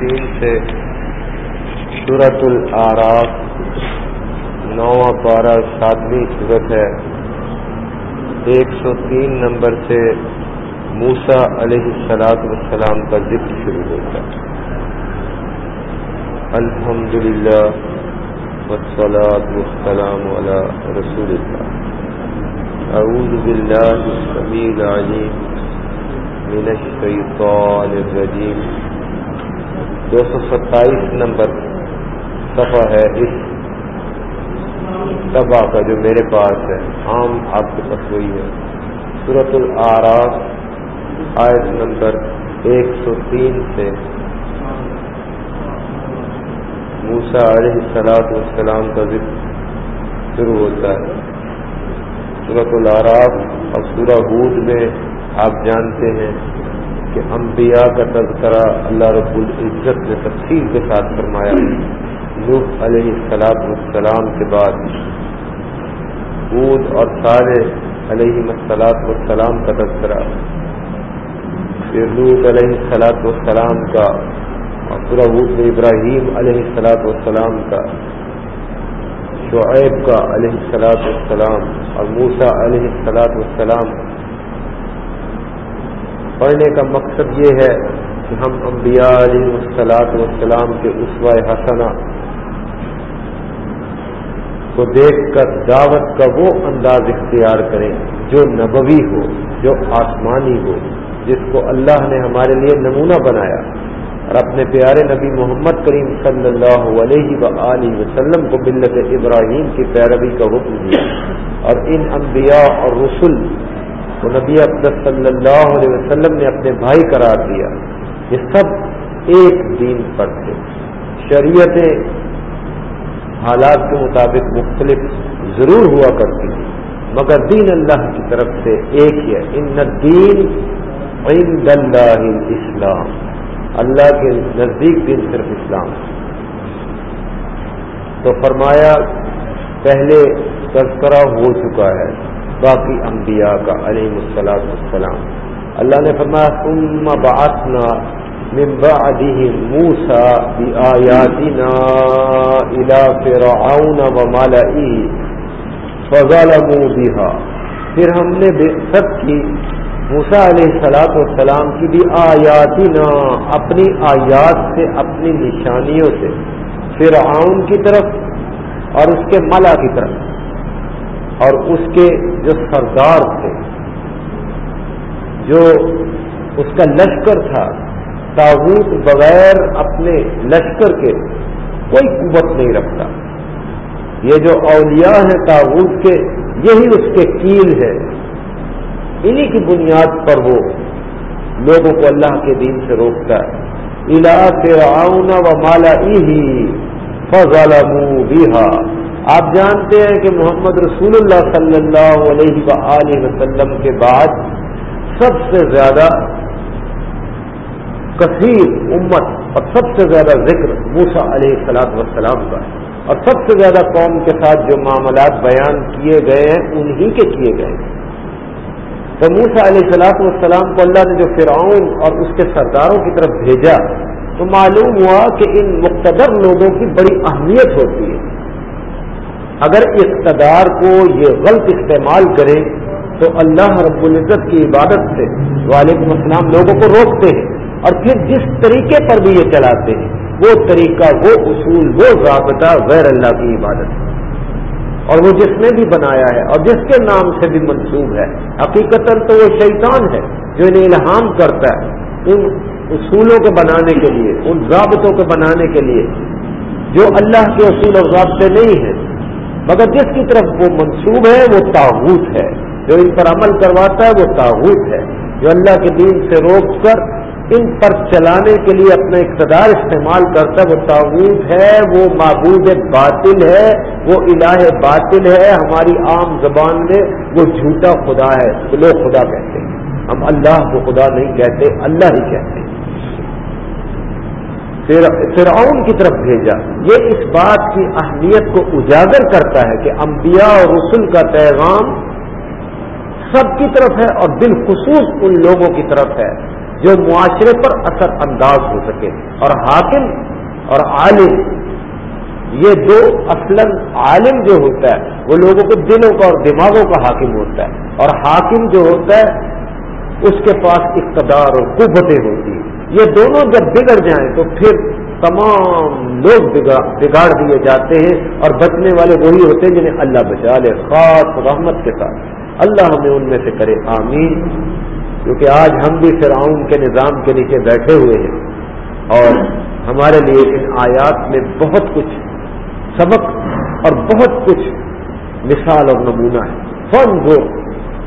تین سے سورت العراف نواں پارہ ساتویں صورت ہے۔ ایک سو تین نمبر سے موسا علیہ السلاط والسلام کا ذکر شروع ہوتا ہے۔ الحمد للہ وسلاۃ والسلام علی رسول اللہ۔ اعوذ باللہ السمیع العلیم من الشیطان الرجیم دو سو ستائیس نمبر صفحہ ہے اس صفحہ کا جو میرے پاس ہے، عام آپ کے پاس وہی ہے۔ صورت العراف آیت نمبر ایک سو تین سے موسا علیہ السلاط والسلام کا ذکر شروع ہوتا ہے۔ صورت العراف اور سورہ ہود میں آپ جانتے ہیں کہ انبیاء کا تذکرہ اللہ رب العزت نے تفصیل کے ساتھ فرمایا۔ نوح علیہ السلاط والسلام کے بعد بود اور سارے علیہ السلاط والسلام کا تذکرہ۔ پھر لوت علیہ السلاط والسلام کا اور پورا بود ابراہیم علیہ السلاط والسلام کا۔ شعیب کا علیہ السلاط والسلام اور موسا علیہ السلاط والسلام۔ پڑھنے کا مقصد یہ ہے کہ ہم انبیاء علیہ السلاط والسلام کے اسوہ حسنہ کو دیکھ کر دعوت کا وہ انداز اختیار کریں جو نبوی ہو، جو آسمانی ہو، جس کو اللہ نے ہمارے لیے نمونہ بنایا۔ اور اپنے پیارے نبی محمد کریم صلی اللہ علیہ و وسلم کو ملت ابراہیم کی پیروی کا حکم دیا۔ اور ان انبیاء اور رسول تو نبی اقدس صلی اللہ علیہ وسلم نے اپنے بھائی قرار دیا۔ یہ سب ایک دین پر تھے۔ شریعتیں حالات کے مطابق مختلف ضرور ہوا کرتی تھی، مگر دین اللہ کی طرف سے ایک ہی ہے ان دین عند اللہ اسلام اللہ کے نزدیک دین صرف اسلام۔ تو فرمایا، پہلے تذکرہ ہو چکا ہے، باقی انبیاء کا علیہ السلاط السلام اللہ نے فرمایا، ثم بعثنا من بعده موسى بآياتنا إلى فرعون وملئه فظلموا بها۔ پھر ہم نے سب کی موسا علیہ السلاط والسلام کی بھی آیاتنا اپنی آیات سے، اپنی نشانیوں سے۔ فرعون کی طرف اور اس کے ملا کی طرف۔ اور اس کے جو سردار تھے، جو اس کا لشکر تھا تابوت بغیر اپنے لشکر کے کوئی قوت نہیں رکھتا۔ یہ جو اولیاء ہیں تابوت کے، یہی اس کے کیل ہے انہی کی بنیاد پر وہ لوگوں کو اللہ کے دین سے روکتا ہے۔ الا فرعون و مالا ہی فضال آپ جانتے ہیں کہ محمد رسول اللہ صلی اللہ علیہ و وسلم کے بعد سب سے زیادہ کثیر امت اور سب سے زیادہ ذکر موسا علیہ السلاط وسلام کا اور سب سے زیادہ قوم کے ساتھ جو معاملات بیان کیے گئے ہیں، انہی کے کیے گئے ہیں۔ تو موسا علیہ السلاط والسلام کو اللہ نے جو فرعون اور اس کے سرداروں کی طرف بھیجا، تو معلوم ہوا کہ ان مقتدر لوگوں کی بڑی اہمیت ہوتی ہے۔ اگر اقتدار کو یہ غلط استعمال کرے تو اللہ رب العزت کی عبادت سے، وعلیکم السلام، لوگوں کو روکتے ہیں۔ اور پھر جس طریقے پر بھی یہ چلاتے ہیں، وہ طریقہ، وہ اصول، وہ ضابطہ غیر اللہ کی عبادت۔ ہے اور وہ جس نے بھی بنایا ہے اور جس کے نام سے بھی منسوب ہے حقیقت تو وہ شیطان ہے جو انہیں الہام کرتا ہے ان اصولوں کو بنانے کے لیے، ان ضابطوں کو بنانے کے لیے، جو اللہ کے اصول اور ضابطے نہیں ہیں۔ مگر جس کی طرف وہ منسوب ہے، وہ تاغوت ہے۔ جو ان پر عمل کرواتا ہے، وہ تاغوت ہے۔ جو اللہ کے دین سے روک کر ان پر چلانے کے لیے اپنا اقتدار استعمال کرتا ہے، وہ تاغوت ہے، وہ معبود باطل ہے، وہ الہ باطل ہے، ہماری عام زبان میں وہ جھوٹا خدا ہے لوگ خدا کہتے ہیں۔ ہم اللہ کو خدا نہیں کہتے، اللہ ہی کہتے ہیں۔ فرعون کی طرف بھیجا۔ یہ اس بات کی اہمیت کو اجاگر کرتا ہے کہ انبیاء اور رسول کا پیغام سب کی طرف ہے اور بالخصوص ان لوگوں کی طرف ہے۔ جو معاشرے پر اثر انداز ہو سکے۔ اور حاکم اور عالم، یہ دو اصل عالم جو ہوتا ہے، وہ لوگوں کے دلوں کا اور دماغوں کا حاکم ہوتا ہے۔ اور حاکم جو ہوتا ہے، اس کے پاس اقتدار اور قوتیں ہوتی ہیں۔ یہ دونوں جب بگڑ جائیں تو پھر تمام لوگ بگاڑ دیے جاتے ہیں اور بچنے والے وہی ہوتے ہیں جنہیں اللہ بچا لے، خاص رحمت کے ساتھ۔ اللہ ہمیں ان میں سے کرے، آمین۔ کیونکہ آج ہم بھی فرعون کے نظام کے نیچے بیٹھے ہوئے ہیں اور ہمارے لیے ان آیات میں بہت کچھ سبق اور بہت کچھ مثال اور نمونہ ہے۔ فن دو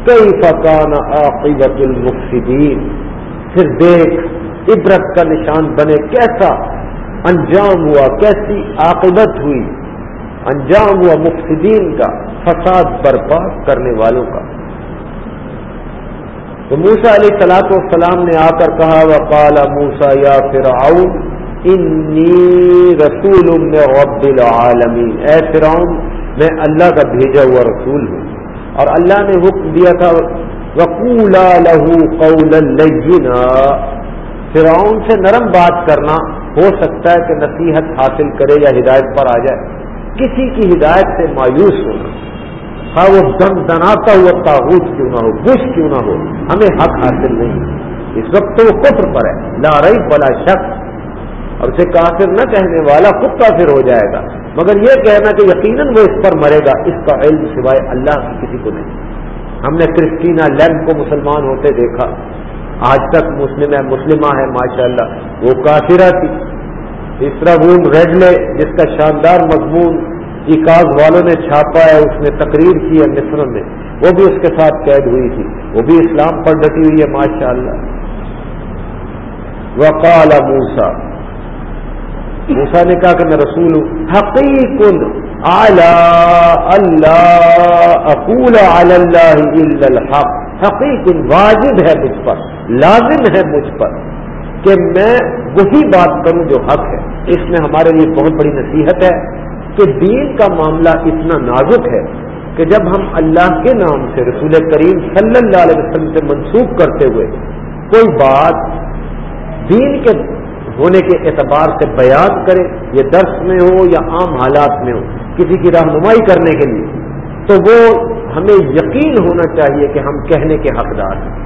کئی فکان عاقبت المفسدین۔ پھر دیکھ عبرت کا نشان بنے کیسا انجام ہوا، کیسی عاقبت ہوئی۔ انجام ہوا مفسدین کا، فساد برپا کرنے والوں کا۔ تو موسا علیہ سلاط والسلام نے آ کر کہا وہ کالا موسا یا پھر انی رسول رب العالمین اے فرعون، میں اللہ کا بھیجا ہوا رسول ہوں۔ اور اللہ نے حکم دیا تھا، وقولا لہو قول لینا فرعون سے نرم بات کرنا ہو سکتا ہے کہ نصیحت حاصل کرے یا ہدایت پر آ جائے۔ کسی کی ہدایت سے مایوس ہونا۔ ہاں وہ دم دناتا ہوا تاغوت کیوں نہ ہو، بش کیوں نہ ہو، ہمیں حق حاصل نہیں۔ اس وقت تو وہ کفر پر ہے۔ لا رہی بلا شخص اور اسے کافر نہ کہنے والا خود کافر ہو جائے گا۔ مگر یہ کہنا کہ یقیناً وہ اس پر مرے گا، اس کا علم سوائے اللہ کی کسی کو نہیں۔ ہم نے کرسٹینا لینڈ کو مسلمان ہوتے دیکھا۔ آج تک مسلم ہے، مسلمہ ہے ماشاء اللہ وہ کافرہ تھی۔ اس طرح روم ریڈلے جس کا شاندار مضمون اکاز والوں نے چھاپا ہے، اس نے تقریر کی ہے مصر میں۔ وہ بھی اس کے ساتھ قید ہوئی تھی۔ وہ بھی اسلام پر ڈٹی ہوئی ہے ماشاء اللہ وقال موسا موسا نے کہا کہ میں رسول ہوں۔ حقیق اللہ اقول الحق۔ حقیق واجب ہے مجھ پر، لازم ہے مجھ پر کہ میں وہی بات کروں جو حق ہے۔ اس میں ہمارے لیے بہت بڑی نصیحت ہے۔ کہ دین کا معاملہ اتنا نازک ہے کہ جب ہم اللہ کے نام سے رسول کریم صلی اللہ علیہ وسلم سے منسوخ کرتے ہوئے کوئی بات دین کے ہونے کے اعتبار سے بیان کرے، یہ درس میں ہو یا عام حالات میں ہو، کسی کی رہنمائی کرنے کے لیے، تو وہ ہمیں یقین ہونا چاہیے کہ ہم کہنے کے حقدار ہیں۔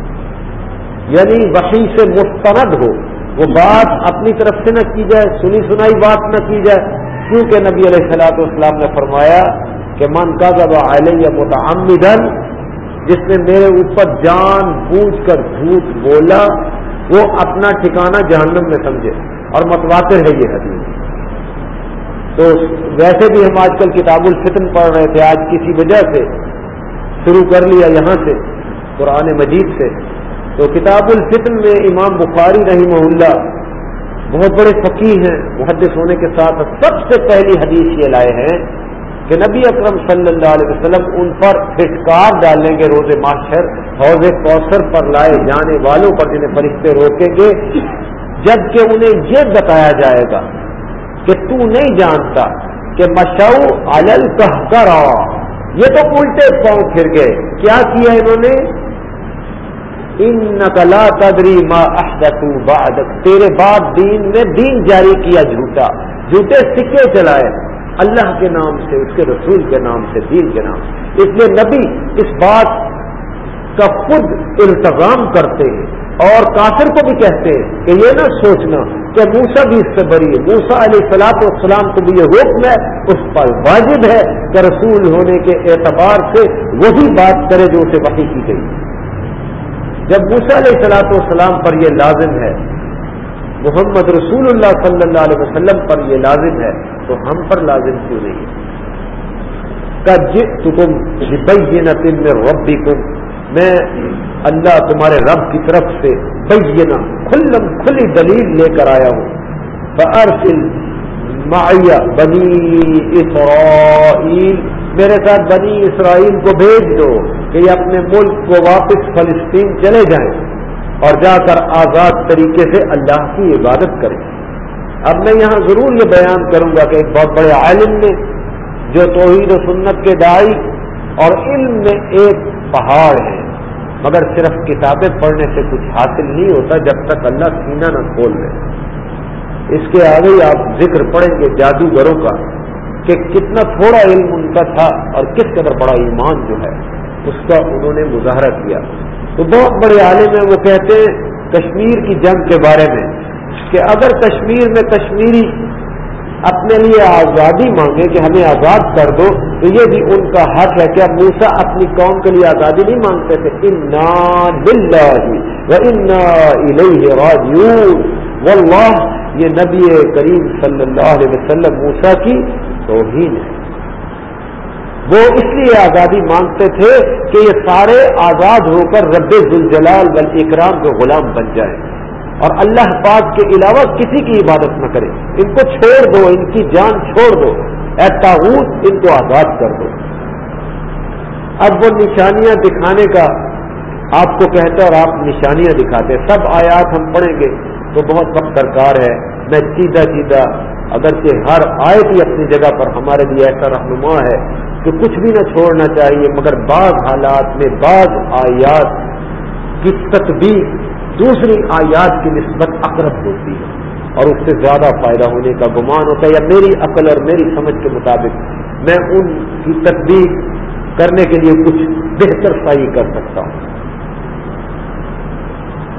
یعنی وہی سے مسترد ہو، وہ بات اپنی طرف سے نہ کی جائے، سنی سنائی بات نہ کی جائے کیونکہ نبی علیہ السلاۃ والسلام نے فرمایا کہ من کا ذبح علیہ متعمدن جس نے میرے اوپر جان بوجھ کر جھوٹ بولا، وہ اپنا ٹھکانہ جہنم میں سمجھے۔ اور متواتر ہے یہ حدیث۔ تو ویسے بھی ہم آج کل کتاب الفتن پڑھ رہے تھے، آج کسی وجہ سے شروع کر لیا یہاں سے، قرآن مجید سے۔ تو کتاب الفتن میں امام بخاری رحمہ اللہ بہت بڑے فقیر ہیں، محدث ہونے کے ساتھ سب سے پہلی حدیث یہ لائے ہیں کہ نبی اکرم صلی اللہ علیہ وسلم ان پر پھٹکار ڈالیں گے روز ماشر حوض کوثر پر لائے جانے والوں پر جنہیں فرشتے روکیں گے۔ جبکہ انہیں یہ بتایا جائے گا کہ تو نہیں جانتا کہ مشو الل کر یہ تو الٹے پاؤں پھر گئے۔ کیا کیا انہوں نے؟ ان نقلا تدری ما بعد تیرے بعد دین میں دین جاری کیا جھوٹا۔ جھوٹے سکے چلائے اللہ کے نام سے، اس کے رسول کے نام سے، دین کے نام سے۔ اس لیے نبی اس بات کا خود التظام کرتے ہیں۔ اور کافر کو بھی کہتے ہیں کہ یہ نہ سوچنا کہ موسا بھی اس سے بری ہے۔ موسا علیہ سلاط والسلام کو بھی یہ حکم ہے، اس پر واجب ہے کہ رسول ہونے کے اعتبار سے وہی بات کرے جو اسے وقی کی گئی۔ جب موسا علیہ سلاط والسلام پر یہ لازم ہے، محمد رسول اللہ صلی اللہ علیہ وسلم پر یہ لازم ہے، تو ہم پر لازم کیوں نہیں ہے؟ تم بین میں ربی کم میں اللہ تمہارے رب کی طرف سے بینا کھلم کھلی دلیل لے کر آیا ہوں۔ ارسل معیہ بنی اسرائیل میرے ساتھ بنی اسرائیل کو بھیج دو کہ یہ اپنے ملک کو واپس فلسطین چلے جائیں اور جا کر آزاد طریقے سے اللہ کی عبادت کریں۔ اب میں یہاں ضرور یہ بیان کروں گا کہ ایک بہت بڑے عالم نے جو توحید و سنت کے دائی اور علم میں ایک پہاڑ ہے، مگر صرف کتابیں پڑھنے سے کچھ حاصل نہیں ہوتا جب تک اللہ سینہ نہ کھول دے۔ اس کے آگے ہی آپ ذکر پڑھیں گے جادوگروں کا کہ کتنا تھوڑا علم ان کا تھا اور کس قدر بڑا ایمان جو ہے، اس کا انہوں نے مظاہرہ کیا۔ تو بہت بڑے عالم ہیں، وہ کہتے ہیں کشمیر کی جنگ کے بارے میں کہ اگر کشمیر میں کشمیری اپنے لیے آزادی مانگے کہ ہمیں آزاد کر دو، تو یہ بھی ان کا حق ہے کہ موسا اپنی قوم کے لیے آزادی نہیں مانگتے تھے۔ واللہ یہ نبی کریم صلی اللہ علیہ وسلم موسا کی توہین ہے۔ وہ اس لیے آزادی مانگتے تھے کہ یہ سارے آزاد ہو کر رب ذوالجلال بل اکرام کے غلام بن جائیں۔ اور اللہ پاک کے علاوہ کسی کی عبادت نہ کرے۔ ان کو چھوڑ دو، ان کی جان چھوڑ دو۔ اے تاغوت ان کو آزاد کر دو۔ اب وہ نشانیاں دکھانے کا آپ کو کہتے اور آپ نشانیاں دکھاتے۔ سب آیات ہم پڑھیں گے۔ تو بہت وقت درکار ہے۔ میں سیدھا سیدھا اگرچہ ہر آیت ہی اپنی جگہ پر ہمارے لیے ایسا رہنما ہے کہ کچھ بھی نہ چھوڑنا چاہیے، مگر بعض حالات میں بعض آیات کی تطبیق دوسری آیات کی نسبت اقرب ہوتی ہے اور اس سے زیادہ فائدہ ہونے کا گمان ہوتا ہے۔ یا میری عقل اور میری سمجھ کے مطابق میں ان کی تصدیق کرنے کے لیے کچھ بہتر صحیح کر سکتا ہوں۔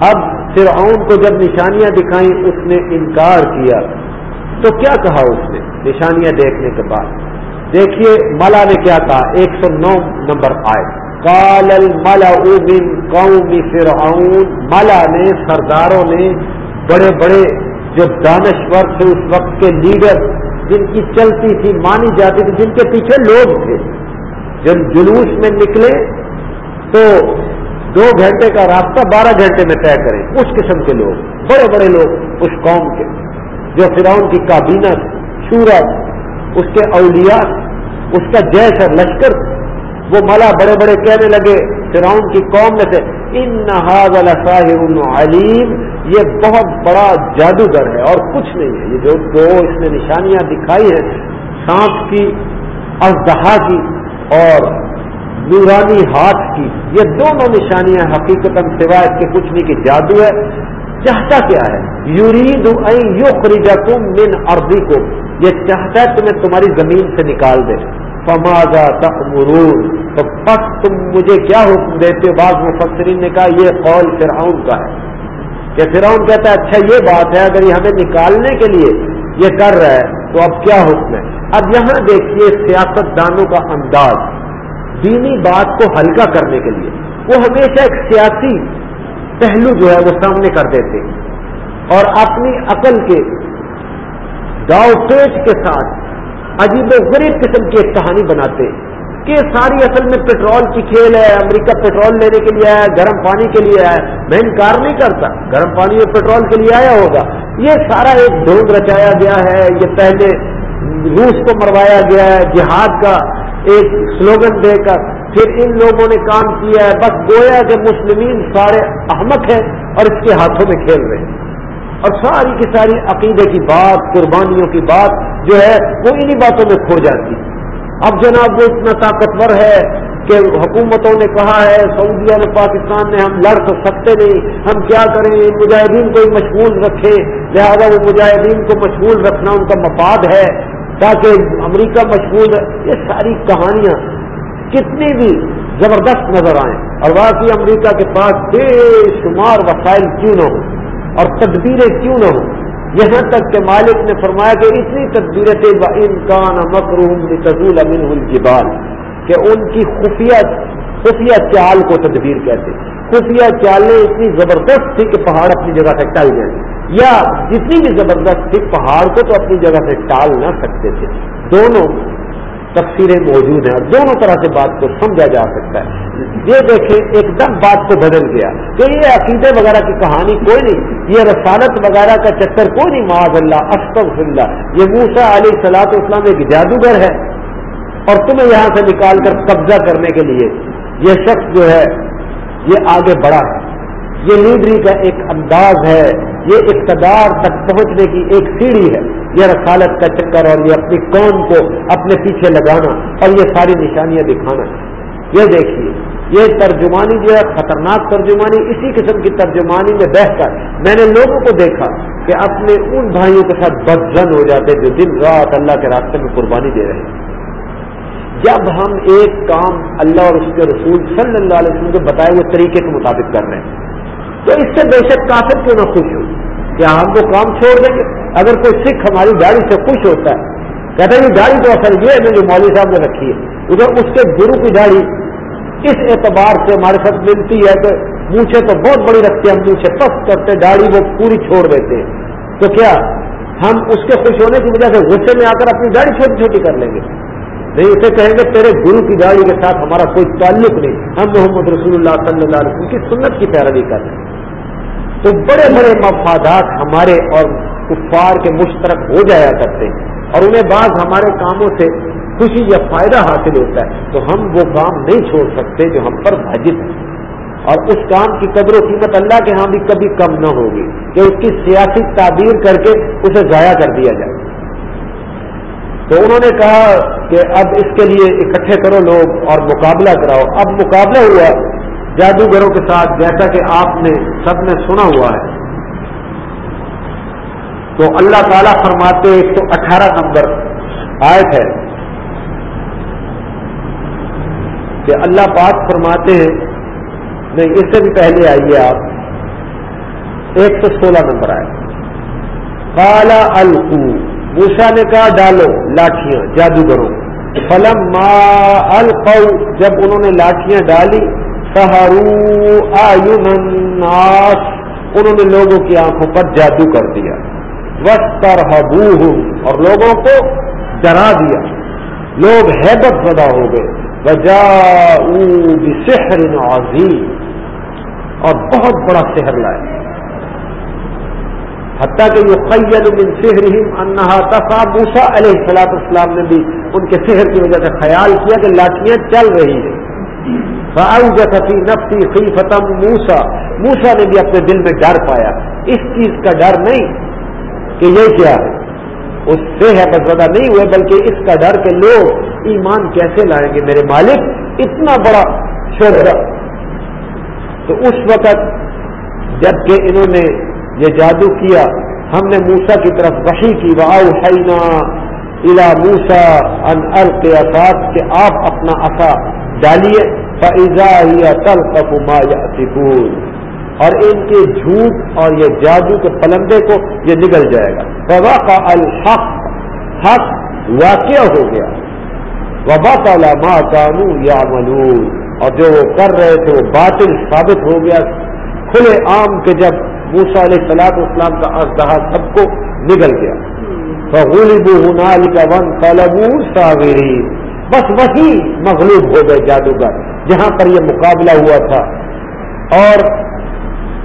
اب فرعون کو جب نشانیاں دکھائیں، اس نے انکار کیا۔ تو کیا کہا اس نے نشانیاں دیکھنے کے بعد؟ دیکھیے ملا نے کیا کہا؟ ایک سو نو نمبر آئے کال الملا من قوم فرعون۔ ملا نے، سرداروں نے، بڑے بڑے جو دانشور تھے اس وقت کے لیڈر، جن کی چلتی تھی، مانی جاتی تھی، جن کے پیچھے لوگ تھے۔ جب جلوس میں نکلے تو دو گھنٹے کا راستہ بارہ گھنٹے میں طے کریں۔ اس قسم کے لوگ، بڑے بڑے لوگ، اس قوم کے۔ جو فرعون کی کابینہ سورج اس کے اولیاء، اس کا جیش اور لشکر، وہ ملا بڑے بڑے کہنے لگے، فرعون کی قوم میں سے، ان نہاد علیم یہ بہت بڑا جادوگر ہے اور کچھ نہیں ہے۔ یہ جو دو اس نے نشانیاں دکھائی ہیں، سانپ کی ازدہا کی اور نورانی ہاتھ کی، یہ دونوں نشانیاں حقیقت سوائے اس کے کچھ نہیں کہ جادو ہے۔ چاہتا کیا ہے؟ یورید یو تم من عرضی کو یہ چاہتا ہے تمہیں تمہاری زمین سے نکال دے۔ فمادا تأمرون؟ تو پس تم مجھے کیا حکم دیتے بعض مفسرین نے کہا، یہ قول فرعون کا ہے۔ کہ فرعون کہتا ہے اچھا یہ بات ہے، اگر یہ ہمیں نکالنے کے لیے یہ کر رہا ہے، تو اب کیا حکم ہے؟ اب یہاں دیکھیے سیاست دانوں کا انداز۔ دینی بات کو ہلکا کرنے کے لیے۔ وہ ہمیشہ ایک سیاسی پہلو جو ہے وہ سامنے کر دیتے اور اپنی عقل کے گاؤ پیٹ کے ساتھ عجیب و غریب قسم کی ایک کہانی بناتے کہ ساری اصل میں پیٹرول کی کھیل ہے، امریکہ پیٹرول لینے کے لیے آیا، گرم پانی کے لیے آیا۔ میں انکار نہیں کرتا، گرم پانی اور پیٹرول کے لیے آیا ہوگا۔ یہ سارا ایک ڈھونڈ رچایا گیا ہے، یہ پہلے روس کو مروایا گیا ہے، جہاد کا ایک سلوگن دے کر پھر ان لوگوں نے کام کیا ہے۔ بس گویا کہ مسلمین سارے احمق ہیں اور اس کے ہاتھوں میں کھیل رہے ہیں۔ اور ساری کی ساری عقیدے کی بات، قربانیوں کی بات جو ہے، وہ انہی باتوں میں کھو جاتی۔ اب جناب، وہ اتنا طاقتور ہے کہ حکومتوں نے کہا ہے سعودی اور پاکستان نے ہم لڑ تو سکتے نہیں۔ ہم کیا کریں؟ مجاہدین کو مشغول رکھیں۔ لہذا وہ مجاہدین کو مشغول رکھنا ان کا مفاد ہے۔ تاکہ امریکہ مشغول ہے، یہ ساری کہانیاں کتنی بھی زبردست نظر آئیں۔ اور واقعی امریکہ کے پاس بے شمار وسائل کیوں نہ ہوں؟ اور تدبیریں کیوں نہ ہوں؟ یہاں تک کہ مالک نے فرمایا کہ اتنی تدبیریں تھے امکان مکروم تزول امین الجبال کہ ان کی خفیہ خفیہ چال کو تدبیر کہتے خفیہ چالیں اتنی زبردست تھی کہ پہاڑ اپنی جگہ سے ٹل جائیں یا جتنی بھی زبردست تھی، پہاڑ کو تو اپنی جگہ سے ٹال نہ سکتے تھے۔ دونوں تفسیریں موجود ہیں اور دونوں طرح سے بات کو سمجھا جا سکتا ہے۔ یہ دیکھیں، ایک دم بات کو بدل گیا تو یہ عقیدے وغیرہ کی کہانی کوئی نہیں، یہ رسالت وغیرہ کا چکر کوئی نہیں معاذ اللہ اشکف اللہ یہ موسا علی سلاط اسلام ایک جادوگر ہے اور تمہیں یہاں سے نکال کر قبضہ کرنے کے لیے یہ شخص جو ہے، یہ آگے بڑھا۔ ہے یہ لیڈری کا ایک انداز ہے۔ یہ اقتدار تک پہنچنے کی ایک سیڑھی ہے۔ یہ رسالت کا چکر اور یہ اپنی قوم کو اپنے پیچھے لگانا اور یہ ساری نشانیاں دکھانا۔ یہ دیکھیے، یہ ترجمانی جو ہے خطرناک ترجمانی، اسی قسم کی ترجمانی میں بہ کر میں نے لوگوں کو دیکھا کہ اپنے ان بھائیوں کے ساتھ بدزن ہو جاتے جو دن رات اللہ کے راستے میں قربانی دے رہے ہیں۔ جب ہم ایک کام اللہ اور اس کے رسول صلی اللہ علیہ وسلم کے بتائے ہوئے طریقے کے مطابق کر رہے ہیں، تو اس سے بے شک کافر کیوں نہ خوش ہو؟ کیا ہم وہ کام چھوڑ دیں گے۔ اگر کوئی سکھ ہماری گاڑی سے خوش ہوتا ہے، کہتا ہے یہ گاڑی تو اصل یہ ہے جو مولوی صاحب نے رکھی ہے۔ ادھر اس کے گرو کی گاڑی اس اعتبار سے ہمارے ساتھ ملتی ہے کہ مونچھے تو بہت بڑی رکھتے ہیں ہم مونچھے پس کرتے داڑھی وہ پوری چھوڑ دیتے ہیں۔ تو کیا ہم اس کے خوش ہونے کی وجہ سے غصے میں آ کر اپنی داڑھی چھوٹی چھوٹی کر لیں گے؟ نہیں، اسے کہیں گے تیرے گرو کی گاڑی کے ساتھ ہمارا کوئی تعلق نہیں۔ ہم محمد رسول اللہ صلی اللہ علیہ وسلم کی سنت کی پیروی کر رہے ہیں۔ تو بڑے بڑے مفادات ہمارے اور کفار کے مشترک ہو جایا کرتے ہیں۔ اور انہیں بعض ہمارے کاموں سے خوشی یا فائدہ حاصل ہوتا ہے۔ تو ہم وہ کام نہیں چھوڑ سکتے جو ہم پر واجب ہے۔ اور اس کام کی قدر و قیمت اللہ کے ہاں بھی کبھی کم نہ ہوگی کہ اس کی سیاسی تعبیر کر کے اسے ضائع کر دیا جائے۔ تو انہوں نے کہا کہ اب اس کے لیے اکٹھے کرو لوگ اور مقابلہ کراؤ۔ اب مقابلہ ہوا جادوگروں کے ساتھ جیسا کہ آپ نے سب نے سنا ہوا ہے۔ تو اللہ تعالیٰ فرماتے ایک سو اٹھارہ نمبر آیت ہے کہ اللہ پاک فرماتے ہیں، نہیں، اس سے بھی پہلے آئیے آپ۔ ایک سو سولہ نمبر آئے کالا القو۔ موسا نے کہا، ڈالو لاٹیاں جادوگروں۔ فلم ما القو، جب انہوں نے لاٹیاں ڈالی سہارو آس انہوں نے لوگوں کی آنکھوں پر جادو کر دیا۔ وسطر اور لوگوں کو ڈرا دیا۔ لوگ حیبت زدہ ہو گئے۔ وجا سحر عظیم اور بہت بڑا شہر لائے۔ حتیٰ کہ یہ قید من سحرہم انہا تصا علیہ السلاط اسلام نے بھی ان کے شہر کی وجہ سے خیال کیا کہ لاٹیاں چل رہی ہیں۔ فی نفسی فی فتم موسا موسا نے بھی اپنے دل میں ڈر پایا۔ اس چیز کا ڈر نہیں کہ یہ کیا ہے۔ اس سے ہے زدہ نہیں ہوئے، بلکہ اس کا ڈر کہ لوگ ایمان کیسے لائیں گے؟ میرے مالک، اتنا بڑا شہرا تو اس وقت جبکہ انہوں نے یہ جادو کیا، ہم نے موسا کی طرف وحی کی۔ واؤ حینا الا موسا ان القیاسات کہ آپ اپنا اصا ڈالیے فضا یا تل ما یا اور ان کے جھوٹ اور یہ جادو کے پلندے کو یہ نگل جائے گا۔ وبا کا الحق۔ حق واقع ہو گیا۔ وبا تعالی ماں کانو یا ملون اور جو وہ کر رہے تھے وہ باطل ثابت ہو گیا۔ کھلے عام کے جب موسا علیہ سلاط اسلام کا اژدہا سب کو نگل گیا۔ غلب ہنال کا ون بس وہی مغلوب ہو گئے جادوگر جہاں پر یہ مقابلہ ہوا تھا۔ اور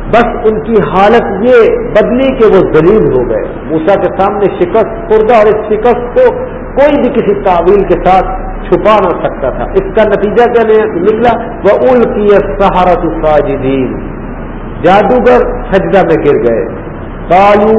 بس ان کی حالت یہ بدلی کہ وہ ذلیل ہو گئے۔ موسا کے سامنے شکست، خوردہ اور اس شکست کو کوئی بھی کسی تعویل کے ساتھ چھپا نہ سکتا تھا۔ اس کا نتیجہ کیا نکلا؟ وہ ال کی سہارت ساجدین جادوگر سجدہ میں گر گئے۔ کالو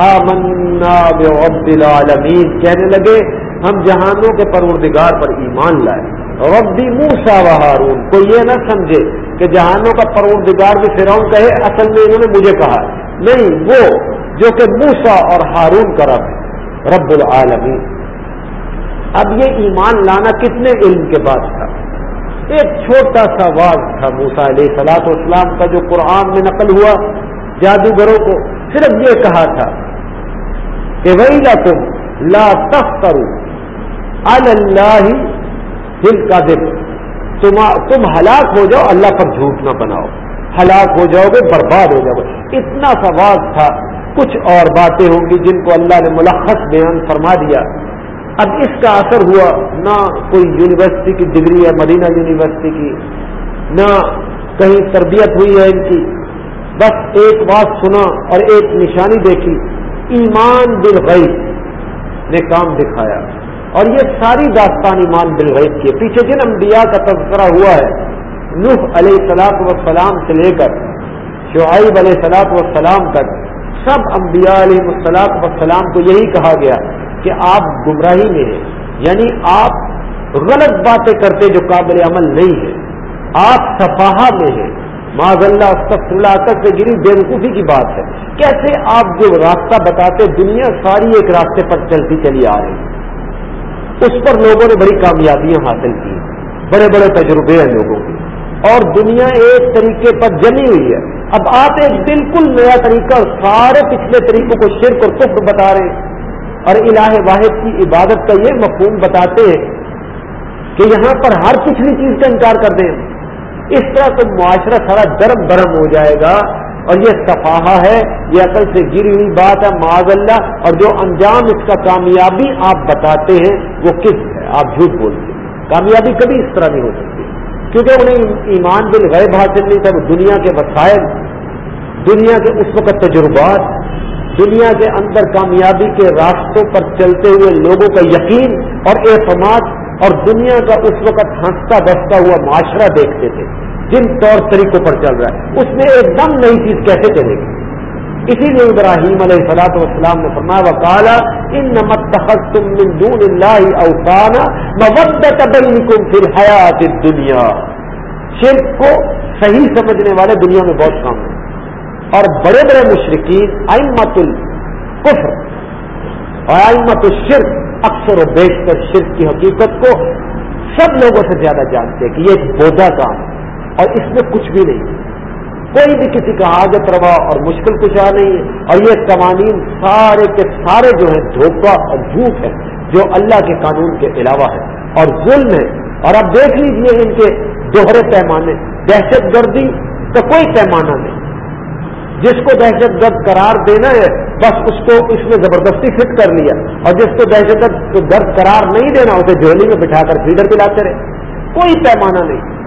آمنا عبد العالمین کہنے لگے ہم جہانوں کے پروردگار پر ایمان لائے۔ ربی موسا و ہارون، کوئی یہ نہ سمجھے کہ جہانوں کا پروردگار بھی فرعون کہے اصل میں انہوں نے مجھے کہا۔ نہیں، وہ جو کہ موسا اور ہارون کا رب ہے، رب العالمین۔ اب یہ ایمان لانا کتنے علم کے بعد تھا؟ ایک چھوٹا سا واض تھا موسا علیہ سلاط اسلام کا جو قرآن میں نقل ہوا جادوگروں کو، صرف یہ کہا تھا کہ وہی لا تم لا تخترو اللہ دل کا دل تم تم ہلاک ہو جاؤ، اللہ پر جھوٹ نہ بناؤ۔ ہلاک ہو جاؤ گے، برباد ہو جاؤ گے۔ اتنا سوال تھا، کچھ اور باتیں ہوں گی جن کو اللہ نے ملخص بیان فرما دیا۔ اب اس کا اثر ہوا نہ کوئی یونیورسٹی کی ڈگری ہے، مدینہ یونیورسٹی کی، نہ کہیں تربیت ہوئی ہے ان کی۔ بس ایک بات سنا اور ایک نشانی دیکھی، ایمان بالغیب نے کام دکھایا۔ اور یہ ساری داستان ایمان بالغیب کی ہے۔ پیچھے جن انبیاء کا تذکرہ ہوا ہے، نوح علیہ سلاط وسلام سے لے کر، شعیب علیہ سلاط وسلام تک، سب انبیاء علیہ السلاط وسلام کو یہی کہا گیا کہ آپ گمراہی میں ہیں۔ یعنی آپ غلط باتیں کرتے جو قابل عمل نہیں ہے آپ صفحہ میں ہیں۔ معذ اللہ تک سے گری بے وقوفی کی بات ہے۔ کیسے آپ جو راستہ بتاتے دنیا ساری ایک راستے پر چلتی چلی آ رہی ہے؟ اس پر لوگوں نے بڑی کامیابیاں حاصل کی، بڑے بڑے تجربے ہیں لوگوں کے۔ اور دنیا ایک طریقے پر جمی ہوئی ہے۔ اب آپ ایک بالکل نیا طریقہ، سارے پچھلے طریقوں کو شرک اور کفر بتا رہے ہیں۔ اور الہ واحد کی عبادت کا یہ مفہوم بتاتے ہیں کہ یہاں پر ہر پچھلی چیز کا انکار کر دیں۔ اس طرح تو معاشرہ سارا درم برم ہو جائے گا۔ اور یہ صفحہ ہے، یہ عقل سے گری ہوئی بات ہے معاذ اللہ اور جو انجام اس کا کامیابی آپ بتاتے ہیں، وہ کس ہے؟ آپ جھوٹ بولتے ہیں۔ کامیابی کبھی اس طرح نہیں ہو سکتی۔ کیونکہ انہیں ایمان بل غیب حاصل نہیں تھا، وہ دنیا کے وسائل، دنیا کے اس وقت تجربات، دنیا کے اندر کامیابی کے راستوں پر چلتے ہوئے لوگوں کا یقین اور اعتماد اور دنیا کا اس وقت ہنستا بستا ہوا معاشرہ دیکھتے تھے۔ جن طور طریقوں پر چل رہا ہے، اس میں ایک دم نئی چیز کیسے چلے گی؟ اسی لیے ابراہیم علیہ السلاط والسلام نے فرمایا وہ کالا ان نمت تخت تم دون اللہ اوسانا مبت بینکم فی الحیات دنیا شرک کو صحیح سمجھنے والے دنیا میں بہت کام ہیں۔ اور بڑے بڑے مشرقین ائمت القفر اور ائمت الشرک، اکثر و بیشتر شرک کی حقیقت کو سب لوگوں سے زیادہ جانتے ہیں کہ یہ ایک بوجھا کام ہے۔ اور اس میں کچھ بھی نہیں۔ کوئی بھی کسی کا حاجت روا اور مشکل کچھ آ نہیں ہے۔ اور یہ قوانین سارے کے سارے جو ہیں دھوکہ اور جھوٹ ہے جو اللہ کے قانون کے علاوہ ہے اور ظلم ہے۔ اور اب دیکھ لیجیے ان کے دوہرے پیمانے۔ دہشت گردی کا کوئی پیمانہ نہیں۔ جس کو دہشت گرد قرار دینا ہے، بس اس کو اس میں زبردستی فٹ کر لیا۔ اور جس کو دہشت گرد قرار نہیں دینا، اسے جھولی میں بٹھا کر فیڈر پلاتے رہے۔ کوئی پیمانہ نہیں۔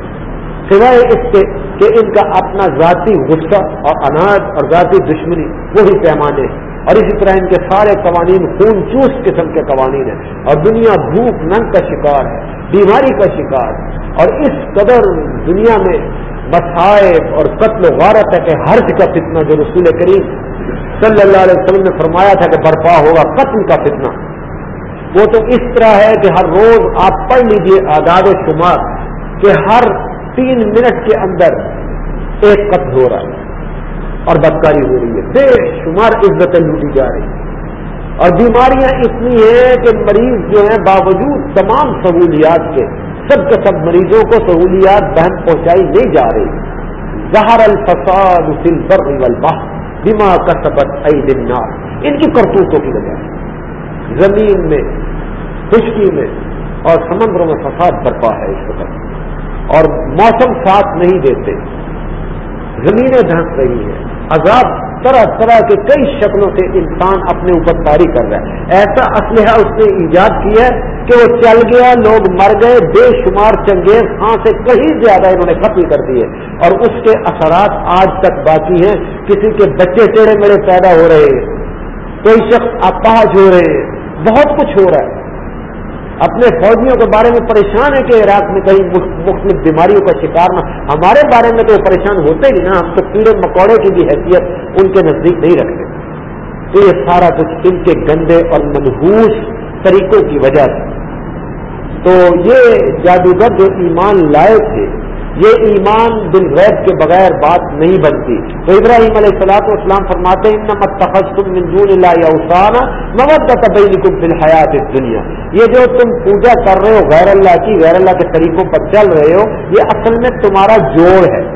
سوائے اس کے کہ ان کا اپنا ذاتی غصہ اور اناج اور ذاتی دشمنی، وہی پیمانے اور اسی طرح ان کے سارے قوانین خون چوس قسم کے قوانین ہیں۔ اور دنیا بھوک ننگ کا شکار ہے، بیماری کا شکار اور اس قدر دنیا میں مسائب اور قتل و غارت ہے کہ حرج کا فتنہ جو رسول کریم صلی اللہ علیہ وسلم نے فرمایا تھا کہ برپا ہوگا قتل کا فتنہ۔ وہ تو اس طرح ہے کہ ہر روز آپ پڑھ لیجیے آداد و شمار کہ ہر تین منٹ کے اندر ایک قتل ہو رہا ہے اور بدکاری ہو رہی ہے۔ بے شمار عزتیں لوٹی جا رہی ہیں۔ اور بیماریاں اتنی ہیں کہ مریض جو ہیں باوجود تمام سہولیات کے، سب کے سب مریضوں کو سہولیات بہن پہنچائی نہیں جا رہی۔ زہر الفساد فل بر والبحر بما کا سبق ائی دن ان کی کرتوتوں کی وجہ زمین میں، خشکی میں اور سمندروں میں فساد برپا ہے اس وقت۔ اور موسم ساتھ نہیں دیتے۔ زمینیں دھنس رہی ہیں۔ عذاب طرح طرح کے کئی شکلوں سے انسان اپنے اوپر تاری کر رہا ہے۔ ایسا اسلحہ اس نے ایجاد کیا ہے کہ وہ چل گیا، لوگ مر گئے، بے شمار چنگیز خاں سے کہیں زیادہ انہوں نے ختم کر دیے۔ اور اس کے اثرات آج تک باقی ہیں۔ کسی کے بچے چڑے میرے پیدا ہو رہے ہیں۔ کوئی شخص اپاہج ہو رہے ہیں۔ بہت کچھ ہو رہا ہے۔ اپنے فوجیوں کے بارے میں پریشان ہے کہ عراق میں کہیں مختلف بیماریوں کا شکار نہ ہمارے بارے میں تو پریشان ہوتے ہی نا، ہم تو کیڑے مکوڑے کی بھی حیثیت ان کے نزدیک نہیں رکھتے۔ تو یہ سارا کچھ ان کے گندے اور منحوس طریقوں کی وجہ سے۔ تو یہ جادوگر جو ایمان لائے تھے یہ ایمان دل غیب کے بغیر بات نہیں بنتی۔ تو ابراہیم علیہ السلاط اسلام فرماتے ہیں تخص تم منظور اللہ اوسانہ موت فی الحیات دنیا یہ جو تم پوجا کر رہے ہو، غیر اللہ کی، غیر اللہ کے طریقوں پر چل رہے ہو، یہ اصل میں تمہارا جوڑ ہے۔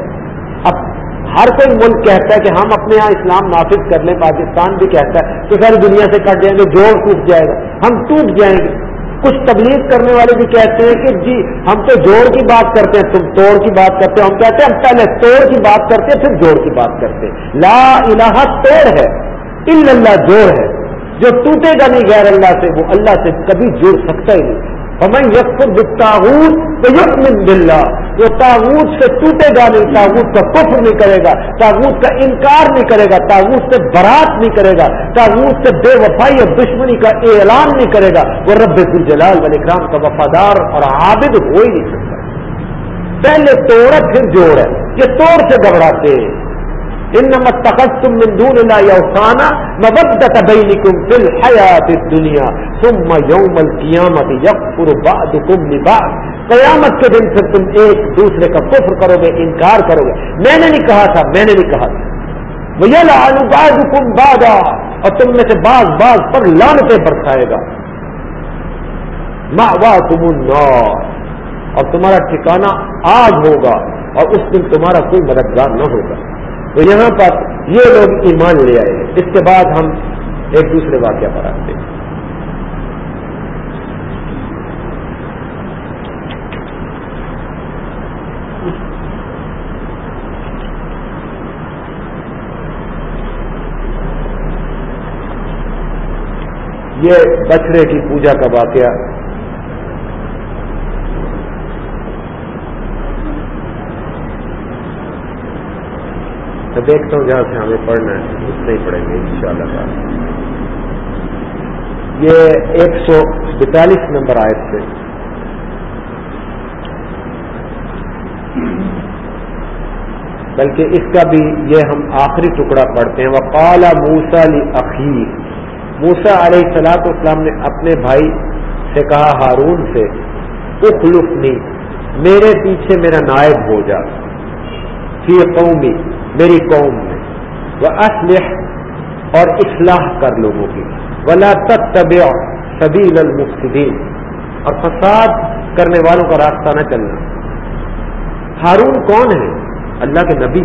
اب ہر کوئی ملک کہتا ہے کہ ہم اپنے یہاں اسلام نافذ کر لیں، پاکستان بھی کہتا ہے تو ساری دنیا سے کٹ جائیں گے، جوڑ ٹوٹ جائے گا۔ ہم ٹوٹ جائیں گے۔ کچھ تبلیغ کرنے والے بھی کہتے ہیں کہ جی ہم تو جوڑ کی بات کرتے ہیں، تم توڑ کی بات کرتے ہیں۔ ہم کہتے ہیں، ہم پہلے توڑ کی بات کرتے ہیں، پھر جوڑ کی بات کرتے ہیں۔ لا الہ توڑ ہے اللہ جوڑ ہے۔ جو ٹوٹے گا نہیں غیر اللہ سے، وہ اللہ سے کبھی جڑ سکتا ہی نہیں۔ ہمیں یقین تاغوت تو یقین بلّہ وہ تاغوت سے ٹوٹے گا نہیں، تاغوت کا کفر نہیں کرے گا، تاغوت کا انکار نہیں کرے گا، تاغوت سے برات نہیں کرے گا، تاغوت سے بے وفائی اور دشمنی کا اعلان نہیں کرے گا۔ وہ رب الجلال ولی اکرام کا وفادار اور عابد ہو ہی نہیں سکتا۔ پہلے توڑ پھر جوڑ ہے۔ یہ توڑ سے گھبراتے ہیں۔ ان نمت تخت تم مندون لا مبدت بینکم فی الحیات الدنیا، ثم یوم القیامت یکفر بعدکم لبعض۔ قیامت کے دن پھر تم ایک دوسرے کا کفر کرو گے، انکار کرو گے۔ میں نے نہیں کہا تھا، میں نے نہیں کہا تھا۔ وہ آلو باز کم بادا اور تم میں سے باز باز پر لانتے برسائے گا۔ ماں واہ تم اور تمہارا ٹھکانا آگ ہوگا، اور اس دن تمہارا کوئی مددگار نہ ہوگا۔ تو یہاں پر یہ لوگ ایمان لے آئے اس کے بعد ہم ایک دوسرے واقعہ پر آتے ہیں۔ یہ بچڑے کی پوجا کا واقعہ۔ میں دیکھتا ہوں جہاں سے ہمیں پڑھنا ہے، اس سے ہی پڑھیں گے ان شاء اللہ یہ ایک سو بیتالیس نمبر آئے سے۔ بلکہ اس کا بھی یہ ہم آخری ٹکڑا پڑھتے ہیں۔ وہ کالا موسا لی اخیر موسا علیہ سلاط اسلام نے اپنے بھائی سے کہا، ہارون سے اخلف نہیں میرے پیچھے میرا نائب ہو جا۔ فی قومی، میری قوم میں۔ وہ اسلح اور اصلاح کر لوگوں کی۔ ولا تب طب سبیل المفسدین اور فساد کرنے والوں کا راستہ نہ چلنا۔ ہارون کون ہے؟ اللہ کے نبی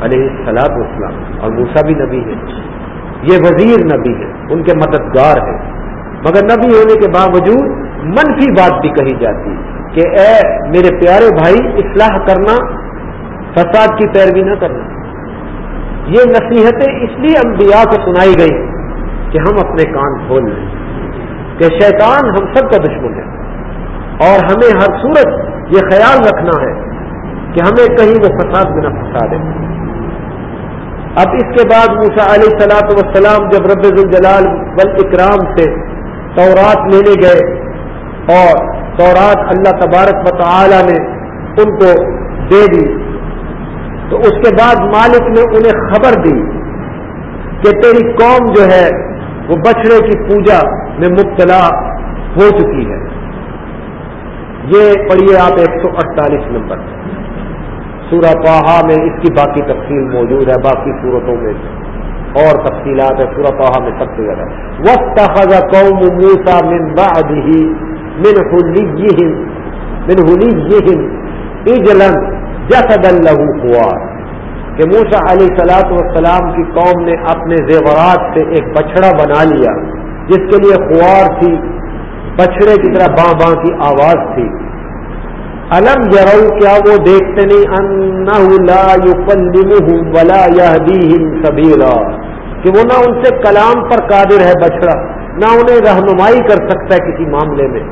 علیہ السلاط اسلام اور موسا بھی نبی ہے یہ وزیر نبی ہے، ان کے مددگار ہے مگر نبی ہونے کے باوجود منفی بات بھی کہی جاتی کہ اے میرے پیارے بھائی، اصلاح کرنا، فساد کی پیروی نہ کرنا۔ یہ نصیحتیں اس لیے انبیاء کو سنائی گئی کہ ہم اپنے کان کھول لیں کہ شیطان ہم سب کا دشمن ہے۔ اور ہمیں ہر صورت یہ خیال رکھنا ہے کہ ہمیں کہیں وہ فساد میں نہ پھنسا دے۔ اب اس کے بعد موسا علیہ سلاط وسلام جب رب الجلال بل اکرام سے تورات لینے گئے اور تورات اللہ تبارک و تعالی نے ان کو دے دی، تو اس کے بعد مالک نے انہیں خبر دی کہ تیری قوم جو ہے وہ بچڑے کی پوجا میں مبتلا ہو چکی ہے۔ یہ پڑھیے آپ ایک سو اڑتالیس نمبر۔ سورہ پاہا میں اس کی باقی تفصیل موجود ہے، باقی صورتوں میں اور تفصیلات ہے سورہ پاہا میں سب سے زیادہ۔ وقت خزا قوم موسا من بعده من حلیہم من حلیہم اجلن جسد له خوار کہ موسا علیہ سلاۃ والسلام کی قوم نے اپنے زیورات سے ایک بچڑا بنا لیا، جس کے لیے خوار تھی بچڑے کی طرح باں باں کی آواز تھی۔ الم یرو کیا وہ دیکھتے نہیں؟ لا ولا سبیلا۔ کہ وہ نہ ان سے کلام پر قادر ہے بچڑا نہ انہیں رہنمائی کر سکتا ہے کسی معاملے میں۔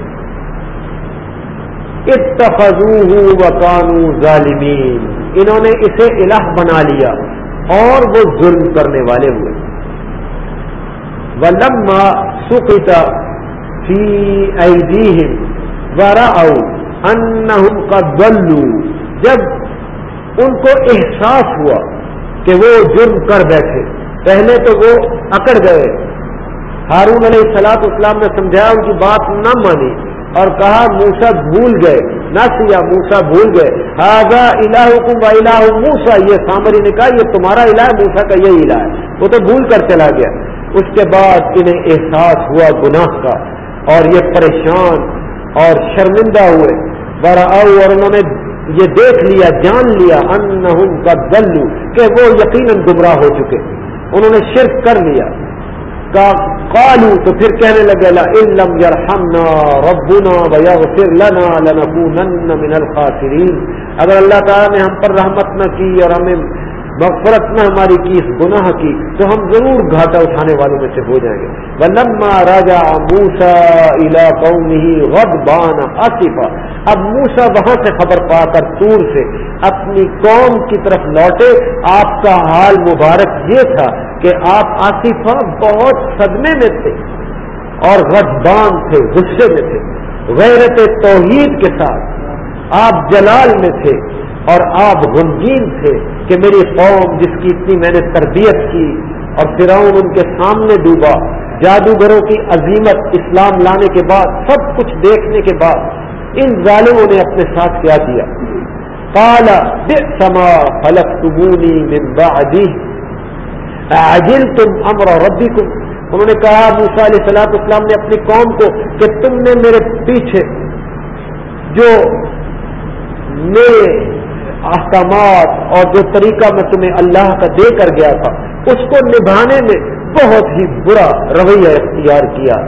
وکانو ظالمین۔ انہوں نے اسے الہ بنا لیا اور وہ ظلم کرنے والے ہوئے۔ ولما سکھتا فی ایدیہم ورعو انہم قد ضلو جب ان کو احساس ہوا کہ وہ جرم کر بیٹھے، پہلے تو وہ اکڑ گئے۔ ہارون علیہ السلاط اسلام نے سمجھایا ان کی بات نہ مانی اور کہا موسا بھول گئے۔ نہ سیا موسا بھول گئے۔ ہاضا الہ حکم و الہ موسا یہ سامری نے کہا، یہ تمہارا الہ موسا کا یہ الہ ہے۔ وہ تو بھول کر چلا گیا۔ اس کے بعد انہیں احساس ہوا، گناہ کا اور یہ پریشان اور شرمندہ ہوئے۔ بڑا اور انہوں نے یہ دیکھ لیا، جان لیا ان کا دلو کہ وہ یقیناً گمراہ ہو چکے۔ انہوں نے شرک کر لیا۔ کالو تو پھر کہنے لگے، لا علم یرحمنا ربنا ویغفر لنا لنکونن من الخاسرین۔ اگر اللہ تعالی نے ہم پر رحمت نہ کی اور ہمیں مغفرت نہ ہماری کی اس گناہ کی تو ہم ضرور گھاٹا اٹھانے والوں میں سے ہو جائیں گے۔ ولما راجا موسا الا قومی غد بان آصفا اب موسا وہاں سے خبر پا کر تور سے اپنی قوم کی طرف لوٹے۔ آپ کا حال مبارک یہ تھا کہ آپ آصفہ بہت صدمے میں تھے اور غدبان تھے، غصے میں تھے۔ غیرت توحید کے ساتھ آپ جلال میں تھے۔ اور آپ غمگین تھے کہ میری قوم جس کی اتنی میں نے تربیت کی اور فرعون ان کے سامنے ڈوبا، جادوگروں کی عظیمت اسلام لانے کے بعد، سب کچھ دیکھنے کے بعد، ان ظالموں نے اپنے ساتھ کیا کیا۔ کالا سما فلک تبونی بعدی۔ عجل تم امر ربی انہوں نے کہا موسا علیہ السلاط اسلام نے اپنی قوم کو کہ تم نے میرے پیچھے جو میرے احکامات اور جو طریقہ میں تمہیں اللہ کا دے کر گیا تھا، اس کو نبھانے میں بہت ہی برا رویہ اختیار کیا۔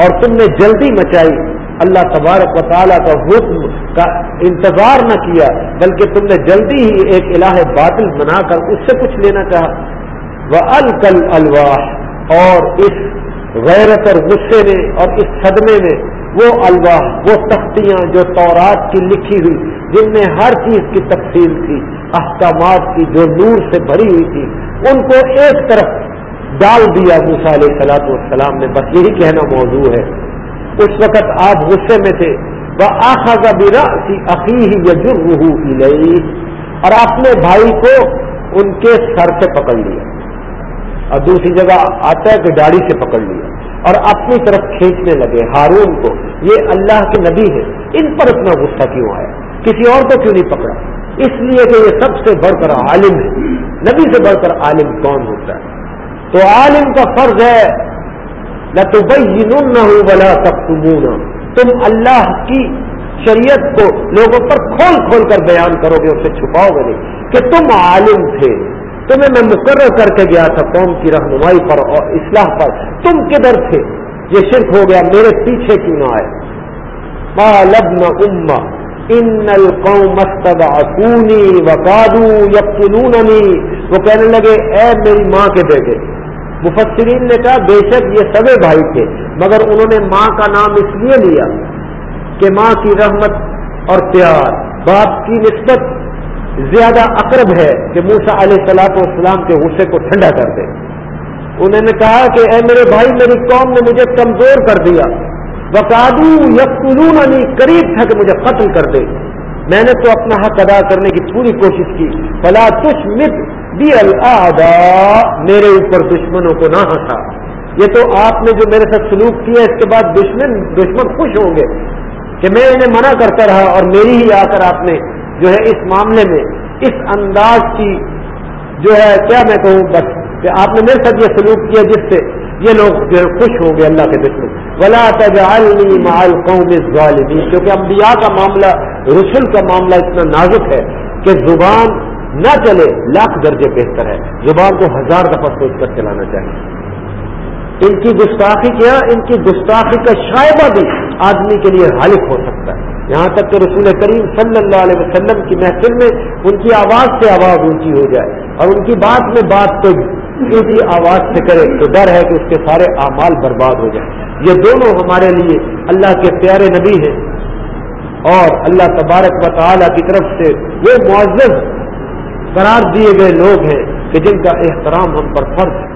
اور تم نے جلدی مچائی۔ اللہ تبارک و تعالیٰ کا حکم کا انتظار نہ کیا، بلکہ تم نے جلدی ہی ایک الہ باطل بنا کر اس سے کچھ لینا چاہا۔ وہ الکل الواح اور اس غیرت اور غصے میں اور اس صدمے میں وہ الواح، وہ تختیاں جو تورات کی لکھی ہوئی جن میں ہر چیز کی تفصیل تھی احکامات کی جو نور سے بھری ہوئی تھی، ان کو ایک طرف ڈال دیا موسا علیہ سلاط والسلام نے۔ بس یہی کہنا موضوع ہے۔ اس وقت آپ غصے میں تھے۔ وہ آخا کا برا سی عقی یجر اور اپنے بھائی کو ان کے سر سے پکڑ لیا۔ اور دوسری جگہ آتا ہے کہ داڑھی سے پکڑ لیا۔ اور اپنی طرف کھینچنے لگے۔ ہارون کو، یہ اللہ کے نبی ہے ان پر اتنا غصہ کیوں آیا؟ کسی اور کو کیوں نہیں پکڑا؟ اس لیے کہ یہ سب سے بڑھ کر عالم ہے۔ نبی سے بڑھ کر عالم کون ہوتا ہے؟ تو عالم کا فرض ہے نہ تو بھائی نہ ہو بلا تب تم اللہ کی شریعت کو لوگوں پر کھول کھول کر بیان کرو گے، اسے چھپاؤ گے نہیں۔ کہ تم عالم تھے۔ تمہیں میں مقرر کر کے گیا تھا قوم کی رہنمائی پر اور اصلاح پر۔ تم کدھر تھے؟ یہ شرک ہو گیا، میرے پیچھے کیوں نہ آئے؟ ما لبن اما ان القوم استدعونی وقادو یقتلوننی۔ وہ کہنے لگے، اے میری ماں کے بیٹے، مفسرین نے کہا، بے شک یہ سبے بھائی تھے، مگر انہوں نے ماں کا نام اس لیے لیا کہ ماں کی رحمت اور پیار، باپ کی نسبت زیادہ اقرب ہے کہ موسا علیہ سلاط والسلام کے غصے کو ٹھنڈا کر دے۔ انہوں نے کہا کہ، اے میرے بھائی، میری قوم نے مجھے کمزور کر دیا۔ وقادو یقین علی قریب تھا کہ مجھے قتل کر دے۔ میں نے تو اپنا حق ادا کرنے کی پوری کوشش کی۔ بلا تش مت بھی میرے اوپر دشمنوں کو نہ ہنسا۔ یہ تو آپ نے جو میرے ساتھ سلوک کیا، اس کے بعد دشمن دشمن خوش ہوں گے کہ میں انہیں منع کرتا رہا اور میری ہی آ کر آپ نے جو ہے اس معاملے میں، اس انداز کی جو ہے، کیا میں کہوں، بس کہ آپ نے میرے ساتھ یہ سلوک کیا جس سے یہ لوگ خوش ہوں گے اللہ کے دشمن ولا تجعلنی مع القوم الظالمین کیونکہ انبیاء کا معاملہ، رسول کا معاملہ اتنا نازک ہے کہ زبان نہ چلے، لاکھ درجے بہتر ہے۔ زبان کو ہزار دفعہ سوچ کر چلانا چاہیے۔ ان کی گستاخی کیا ہاں، ان کی گستاخی کا شائبہ بھی آدمی کے لیے حالف ہو سکتا ہے۔ یہاں تک کہ رسول کریم صلی اللہ علیہ وسلم کی محفل میں ان کی آواز سے آواز اونچی ہو جائے اور ان کی بات میں بات کو اونچی آواز سے کرے تو ڈر ہے کہ اس کے سارے اعمال برباد ہو جائیں۔ یہ دونوں ہمارے لیے اللہ کے پیارے نبی ہیں۔ اور اللہ تبارک و تعالی کی طرف سے وہ معزز قرار دیے گئے لوگ ہیں کہ جن کا احترام ہم پر فرض ہے۔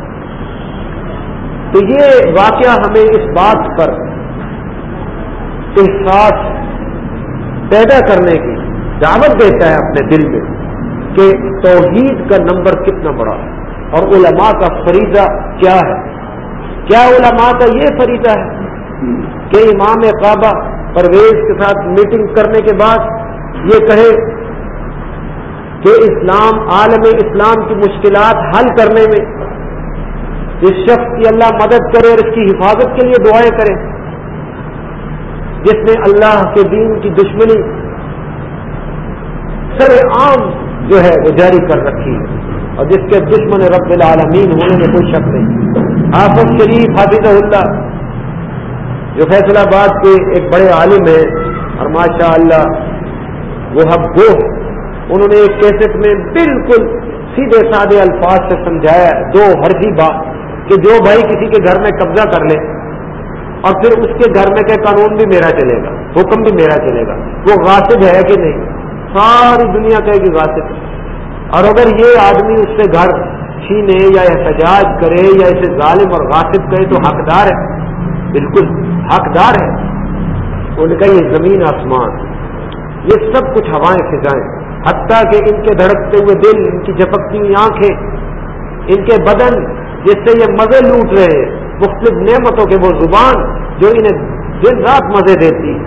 تو یہ واقعہ ہمیں اس بات پر احساس پیدا کرنے کی دعوت دیتا ہے اپنے دل میں کہ توحید کا نمبر کتنا بڑا ہے۔ اور علماء کا فریضہ کیا ہے؟ کیا علماء کا یہ فریضہ ہے کہ امام کعبہ پرویز کے ساتھ میٹنگ کرنے کے بعد یہ کہے کہ اسلام، عالم اسلام کی مشکلات حل کرنے میں جس شخص کی اللہ مدد کرے اور اس کی حفاظت کے لیے دعائیں کرے، جس نے اللہ کے دین کی دشمنی سر عام جو ہے وہ جاری کر رکھی ہے۔ اور جس کے دشمن رب العالمین ہونے میں کوئی شک نہیں۔ آفت شریف حافظ اللہ، جو فیصلہ آباد کے ایک بڑے عالم ہیں اور ماشاء اللہ وہ حب گو انہوں نے ایک کیسٹ میں بالکل سیدھے سادے الفاظ سے سمجھایا دو ہرجی بات کہ جو بھائی کسی کے گھر میں قبضہ کر لے اور پھر اس کے گھر میں کہ قانون بھی میرا چلے گا، حکم بھی میرا چلے گا، وہ غاصب ہے کہ نہیں؟ ساری دنیا کہے گی غاصب اور اگر یہ آدمی اس سے گھر چھینے یا احتجاج کرے یا اسے ظالم اور غاصب کرے تو حقدار ہے۔ بالکل حقدار ہے۔ ان کا یہ زمین آسمان، یہ سب کچھ ہوائیں فضائیں حتیٰ کہ ان کے دھڑکتے ہوئے دل، ان کی جھپکتی ہوئی آنکھیں، ان کے بدن، جس سے یہ مزے لوٹ رہے ہیں۔ مختلف نعمتوں کے وہ زبان جو انہیں دن رات مزے دیتی۔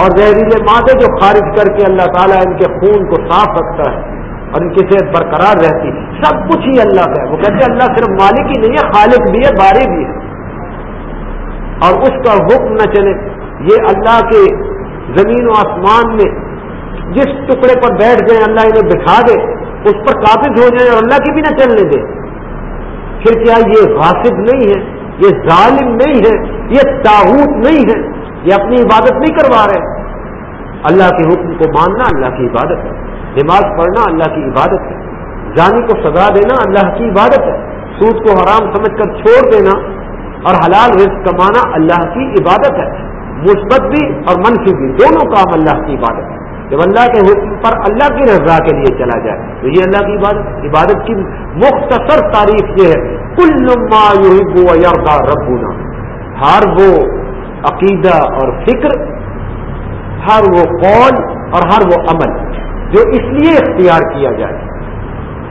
اور زہریلے مادے جو خارج کر کے اللہ تعالیٰ ان کے خون کو صاف رکھتا ہے۔ اور ان کی صحت برقرار رہتی سب کچھ ہی اللہ کا ہے۔ وہ کہتے ہیں اللہ صرف مالک ہی نہیں ہے، خالق بھی ہے باری بھی ہے۔ اور اس کا حکم نہ چلے۔ یہ اللہ کے زمین و آسمان میں جس ٹکڑے پر بیٹھ جائیں، اللہ انہیں بٹھا دے، اس پر قابض ہو جائیں اور اللہ کی بھی نہ چلنے دے۔ پھر کیا یہ غاصب نہیں ہے؟ یہ ظالم نہیں ہے؟ یہ تاحوت نہیں ہے؟ یہ اپنی عبادت نہیں کروا رہے؟ اللہ کے حکم کو ماننا اللہ کی عبادت ہے۔ نماز پڑھنا اللہ کی عبادت ہے۔ جانی کو سزا دینا اللہ کی عبادت ہے۔ سود کو حرام سمجھ کر چھوڑ دینا اور حلال رزق کمانا اللہ کی عبادت ہے۔ مثبت بھی اور منفی بھی، دونوں کام اللہ کی عبادت ہے۔ جب اللہ کے حکم پر اللہ کی رضا کے لیے چلا جائے، تو یہ اللہ کی عبادت عبادت کی مختصر تعریف یہ ہے۔ کل ما یردا ربنا۔ ہر وہ عقیدہ اور فکر، ہر وہ قول اور ہر وہ عمل۔ جو اس لیے اختیار کیا جائے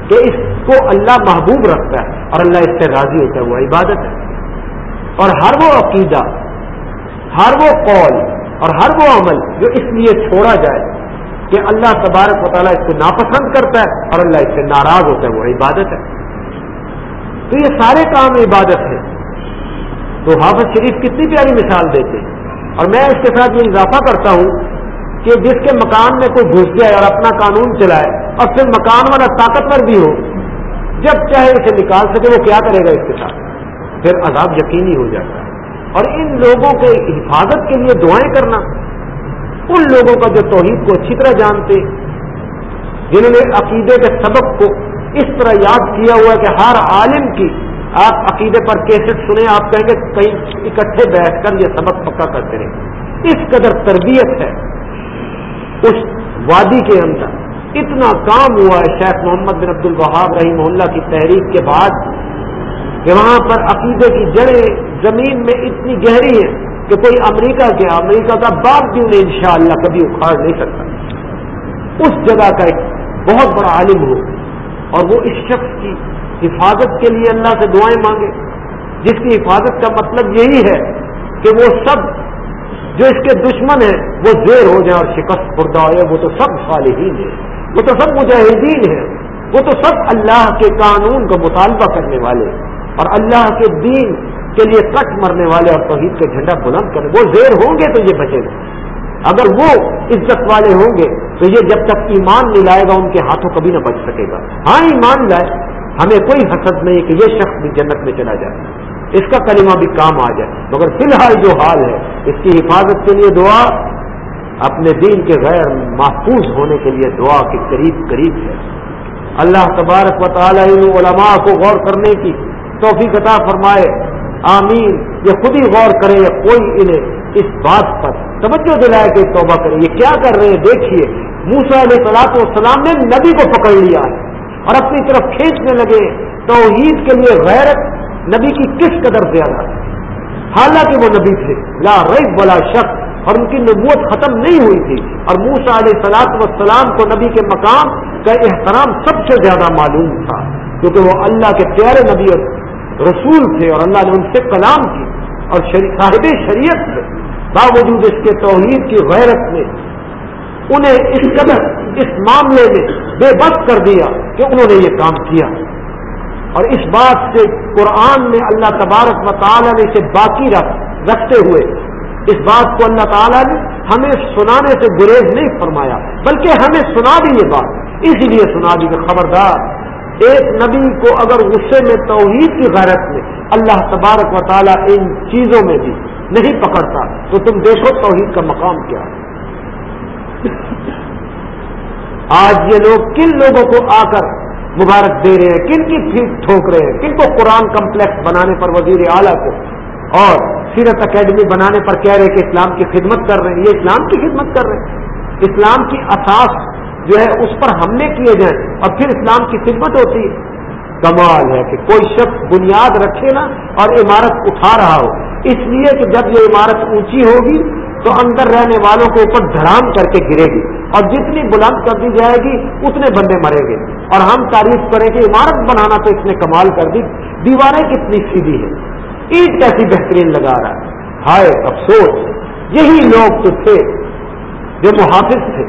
کہ اس کو اللہ محبوب رکھتا ہے اور اللہ اس سے راضی ہوتا ہے، وہ عبادت ہے۔ اور ہر وہ عقیدہ، ہر وہ قول اور ہر وہ عمل جو اس لیے چھوڑا جائے کہ اللہ تبارک و تعالیٰ اس کو ناپسند کرتا ہے اور اللہ اس سے ناراض ہوتا ہے، وہ عبادت ہے۔ تو یہ سارے کام عبادت ہے تو حافظ شریف کتنی پیاری مثال دیتے اور میں اس کے ساتھ یہ اضافہ کرتا ہوں کہ جس کے مکان میں کوئی گھس جائے اور اپنا قانون چلائے اور پھر مکان والا طاقتور بھی ہو، جب چاہے اسے نکال سکے، وہ کیا کرے گا اس کے ساتھ؟ پھر عذاب یقینی ہو جاتا ہے۔ اور ان لوگوں کے حفاظت کے لیے دعائیں کرنا۔ ان لوگوں کا جو توحید کو اچھی طرح جانتے، جنہوں نے عقیدے کے سبق کو اس طرح یاد کیا ہوا کہ ہر عالم کی آپ عقیدے پر کیسٹ سنیں، آپ کہیں گے کہیں اکٹھے بیٹھ کر یہ سبق پکا کرتے رہے۔ اس قدر تربیت ہے۔ اس وادی کے اندر اتنا کام ہوا ہے شیخ محمد بن عبد الوہاب رحیم اللہ کی تحریک کے بعد کہ وہاں پر عقیدے کی جڑیں زمین میں اتنی گہری ہیں کہ کوئی امریکہ کیا امریکہ کا باپ بھی انہیں انشاءاللہ کبھی اکھاڑ نہیں سکتا۔ اس جگہ کا ایک بہت بڑا عالم ہو اور وہ اس شخص کی حفاظت کے لیے اللہ سے دعائیں مانگے۔ جس کی حفاظت کا مطلب یہی ہے کہ وہ سب جو اس کے دشمن ہیں، وہ زیر ہو جائیں اور شکست خوردہ ہو وہ تو سب صالحین ہیں۔ وہ تو سب مجاہدین ہیں۔ وہ تو سب اللہ کے قانون کا مطالبہ کرنے والے اور اللہ کے دین کے لیے کٹ مرنے والے اور توحید کے جھنڈا بلند کرنے وہ زیر ہوں گے تو یہ بچے گا۔ اگر وہ عزت والے ہوں گے تو یہ جب تک ایمان نہیں لائے گا، ان کے ہاتھوں کبھی نہ بچ سکے گا۔ ہاں ایمان لائے، ہمیں کوئی حسد نہیں کہ یہ شخص بھی جنت میں چلا جائے۔ اس کا کلمہ بھی کام آ جائے۔ مگر فی الحال جو حال ہے، اس کی حفاظت کے لیے دعا، اپنے دین کے غیر محفوظ ہونے کے لیے دعا کے قریب قریب ہے۔ اللہ تبارک و تعالیٰ علماء کو غور کرنے کی توفیق عطا فرمائے۔ آمین۔ یہ خود ہی غور کرے یا کوئی انہیں اس بات پر توجہ دلائے کہ توبہ کرے یہ کیا کر رہے ہیں؟ دیکھیے موسا علیہ سلاط والسلام نے نبی کو پکڑ لیا ہے اور اپنی طرف کھینچنے لگے۔ توحید کے لیے غیرت نبی کی کس قدر زیادہ؟ حالانکہ وہ نبی تھے۔ لا ریب بلا شخص اور ان کی نبوت ختم نہیں ہوئی تھی۔ اور موسا علیہ سلاط وسلام کو نبی کے مقام کا احترام سب سے زیادہ معلوم تھا، کیونکہ وہ اللہ کے پیارے نبی اور رسول تھے اور اللہ نے ان سے کلام کی اور صاحب شریعت تھے باوجود اس کے توحید کی غیرت میں۔ انہیں اس قدر، اس معاملے میں بے بس کر دیا کہ انہوں نے یہ کام کیا۔ اور اس بات سے قرآن میں اللہ تبارک و تعالیٰ نے اسے باقی رکھ رکھتے ہوئے اس بات کو اللہ تعالیٰ نے ہمیں سنانے سے گریز نہیں فرمایا، بلکہ ہمیں سنا دی یہ بات۔ اسی لیے سنا دی کہ خبردار، ایک نبی کو اگر غصے میں توحید کی غیرت میں اللہ تبارک و تعالیٰ ان چیزوں میں بھی نہیں پکڑتا، تو تم دیکھو توحید کا مقام کیا۔ ہے آج یہ لوگ کن لوگوں کو آ کر مبارک دے رہے ہیں؟ کن کی پھیٹ ٹھوک رہے ہیں؟ کن کو قرآن کمپلیکس بنانے پر وزیر اعلیٰ کو؟ اور سیرت اکیڈمی بنانے پر کہہ رہے کہ اسلام کی خدمت کر رہے ہیں۔ یہ اسلام کی خدمت کر رہے ہیں۔ اسلام کی اساس جو ہے، اس پر حملے کیے جائیں اور پھر اسلام کی خدمت ہوتی ہے۔ کمال ہے کہ کوئی شخص بنیاد رکھے نا اور عمارت اٹھا رہا ہو۔ اس لیے کہ جب یہ عمارت اونچی ہوگی تو اندر رہنے والوں کے اوپر دھڑام کر کے گرے گی اور جتنی بلند کر دی جائے گی، اتنے بندے مریں گے۔ اور ہم تعریف کریں کہ عمارت بنانا تو اس نے کمال کر دی، دیواریں کتنی سیدھی ہے اینٹ کیسی بہترین لگا رہا ہے۔ ہائے، افسوس۔ یہی لوگ تو تھے جو محافظ تھے،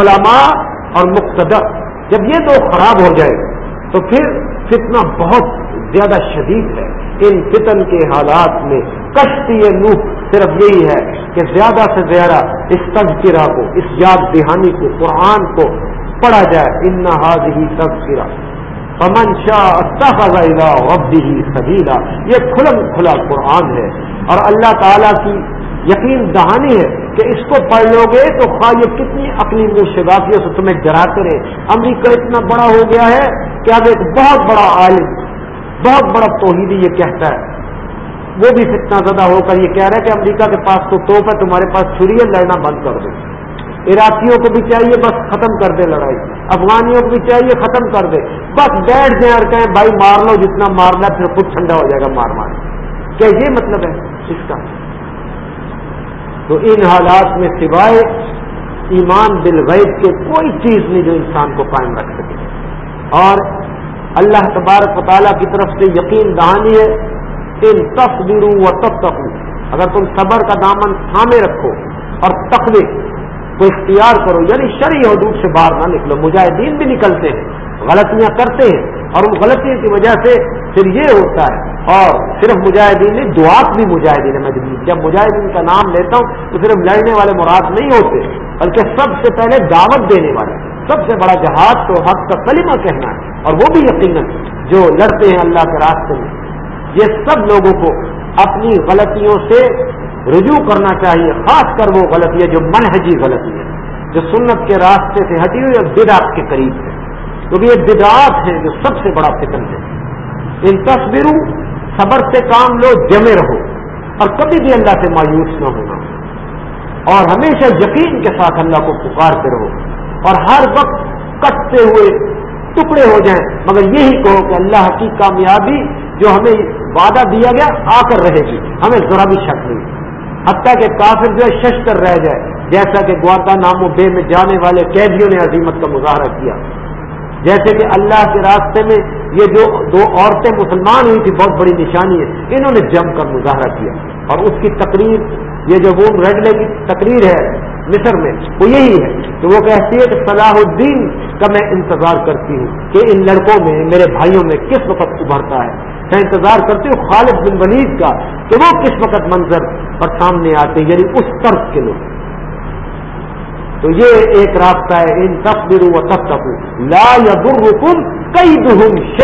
علماء اور مقتدر۔ جب یہ دو خراب ہو جائے تو پھر فتنہ بہت زیادہ شدید ہے۔ ان فتن کے حالات میں کشتی نوح صرف یہی ہے کہ زیادہ سے زیادہ اس تذکرہ کو، اس یاد دہانی کو، قرآن کو پڑھا جائے۔ ان نہاد ہی تذکرہ پمن شاہ وبدی سبیلا یہ کھلم کھلا قرآن ہے۔ اور اللہ تعالیٰ کی یقین دہانی ہے کہ اس کو پڑھ لو گے تو خواہ یہ کتنی اپنی شگافیوں سے تمہیں ڈراتے رہے امریکہ اتنا بڑا ہو گیا ہے کہ اب ایک بہت بڑا عالم، بہت بڑا توحیدی یہ کہتا ہے۔ وہ بھی فتنا زدہ ہو کر یہ کہہ رہا ہے کہ امریکہ کے پاس تو توپ ہے، تمہارے پاس چھری ہے، لڑنا بند کر دو۔ عراقیوں کو بھی چاہیے، بس ختم کر دے لڑائی۔ افغانیوں کو بھی چاہیے، ختم کر دے۔ بس بیٹھ دیں اور کہیں، بھائی مار لو، جتنا مارنا پھر خود ٹھنڈا ہو جائے گا، مار مار کیا یہ مطلب ہے اس کا؟ تو ان حالات میں سوائے ایمان بالغیب کے کوئی چیز نہیں جو انسان کو قائم رکھ سکے۔ اور اللہ تبارک و تعالیٰ کی طرف سے یقین دہانی ہے، ان تصویروں و تب تک اگر تم صبر کا دامن تھامے رکھو اور تقوی کو اختیار کرو یعنی شرعی حدود سے باہر نہ نکلو، مجاہدین بھی نکلتے ہیں، غلطیاں کرتے ہیں، اور ان غلطیوں کی وجہ سے پھر یہ ہوتا ہے، اور صرف مجاہدین دعات بھی مجاہدین مجبور جب مجاہدین کا نام لیتا ہوں تو صرف لڑنے والے مراد نہیں ہوتے، بلکہ سب سے پہلے دعوت دینے والے، سب سے بڑا جہاد تو حق کا کلمہ کہنا ہے، اور وہ بھی یقیناً جو لڑتے ہیں اللہ کے راستے میں، یہ سب لوگوں کو اپنی غلطیوں سے رجوع کرنا چاہیے، خاص کر وہ غلطی ہے جو منہجی غلطی ہے جو سنت کے راستے سے ہٹی ہوئی اور بدعت کے قریب ہے۔ کیونکہ یہ بدعات ہیں جو سب سے بڑا فکر ہے۔ ان تصویروں، صبر سے کام لو، جمے رہو۔ اور کبھی بھی اللہ سے مایوس نہ ہونا۔ اور ہمیشہ یقین کے ساتھ اللہ کو پکارتے رہو۔ اور ہر وقت کٹتے ہوئے ٹکڑے ہو جائیں۔ مگر یہی کہو کہ اللہ کی کامیابی جو ہمیں وعدہ دیا گیا، آ کر رہے گی۔ ہمیں ذرا بھی شک نہیں۔ حتیٰ کہ کافر جو ہے ششتر رہ جائے، جیسا کہ گواتا نامو بے میں جانے والے قیدیوں نے عظیمت کا مظاہرہ کیا۔ جیسے کہ اللہ کے راستے میں یہ جو دو عورتیں مسلمان ہوئی تھی بہت بڑی نشانی ہے، انہوں نے جم کر مظاہرہ کیا۔ اور اس کی تقریر، یہ جو وہ ریڈلے کی تقریر ہے مصر میں، وہ یہی ہے۔ کہ وہ کہتی ہے کہ صلاح الدین کا میں انتظار کرتی ہوں کہ ان لڑکوں میں، میرے بھائیوں میں کس وقت ابھرتا ہے؟ میں انتظار کرتی ہوں خالد بن ولید کا کہ وہ کس وقت منظر پر سامنے آتے یعنی اس طرف کے لوگ۔ تو یہ ایک راستہ ہے، ان تصویر و تب تک لا یا رکن کئی دہم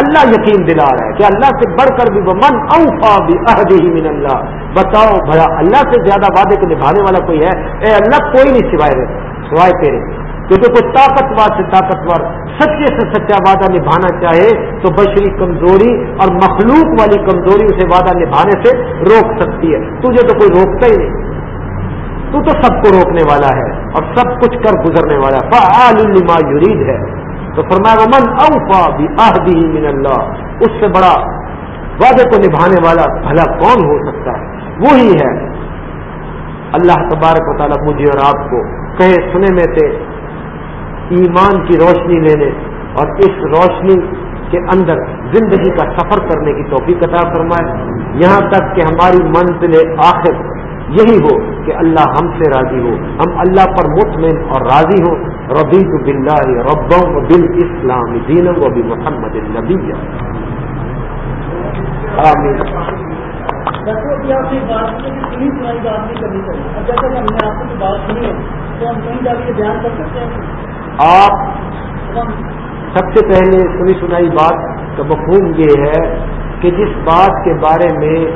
اللہ یقین دلا رہا ہے کہ اللہ سے بڑھ کر بھی وہ من اوفا بھی عہد ہی من اللہ۔ بتاؤ بھیا اللہ سے زیادہ وعدے کو نبھانے والا کوئی ہے؟ اے اللہ، کوئی نہیں سوائے سوائے تیرے۔ کیونکہ کوئی طاقتور سے طاقتور، سچے سے سچا وعدہ نبھانا چاہے تو بشری کمزوری اور مخلوق والی کمزوری اسے وعدہ نبھانے سے روک سکتی ہے۔ تجھے تو کوئی روکتا ہی نہیں۔ تو تو سب کو روکنے والا ہے اور سب کچھ کر گزرنے والا فعال یرید ہے۔ تو فرمایا من اوفا بھی من اللہ، اس سے بڑا وعدے کو نبھانے والا بھلا کون ہو سکتا ہے؟ وہی ہے۔ اللہ تبارک و تعالیٰ مجھے اور آپ کو کہے، سنے میں سے ایمان کی روشنی لینے اور اس روشنی کے اندر زندگی کا سفر کرنے کی توفیق عطا فرمائے۔ یہاں تک کہ ہماری منزل آخر یہی ہو کہ اللہ ہم سے راضی ہو۔ ہم اللہ پر مطمئن اور راضی ہو ربی تو بلّہ و بل اسلام دین و بھی محمد النبی آپ آپ سب سے پہلے سنی سنائی بات کا مفہوم یہ ہے کہ جس بات کے بارے میں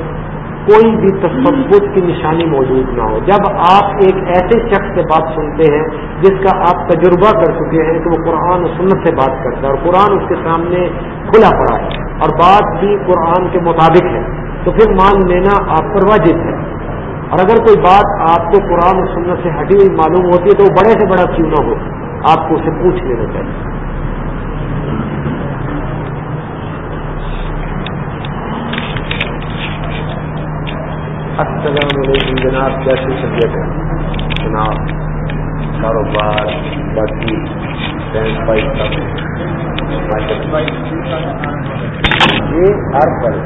کوئی بھی تصوت کی نشانی موجود نہ ہو۔ جب آپ ایک ایسے شخص سے بات سنتے ہیں جس کا آپ تجربہ کر چکے ہیں کہ وہ قرآن و سنت سے بات کرتا ہے اور قرآن اس کے سامنے کھلا پڑا ہے اور بات بھی قرآن کے مطابق ہے۔ تو پھر مان لینا آپ پر واجب ہے۔ اور اگر کوئی بات آپ کو قرآن و سنت سے ہٹی ہوئی معلوم ہوتی ہے تو وہ بڑے سے بڑا کیوں نہ ہو۔ آپ کو اسے پوچھ لینا چاہیے۔ السلام علیکم جناب، کیسی طبیعت ہے؟ جناب، کاروبار، باقی یہ ہر پر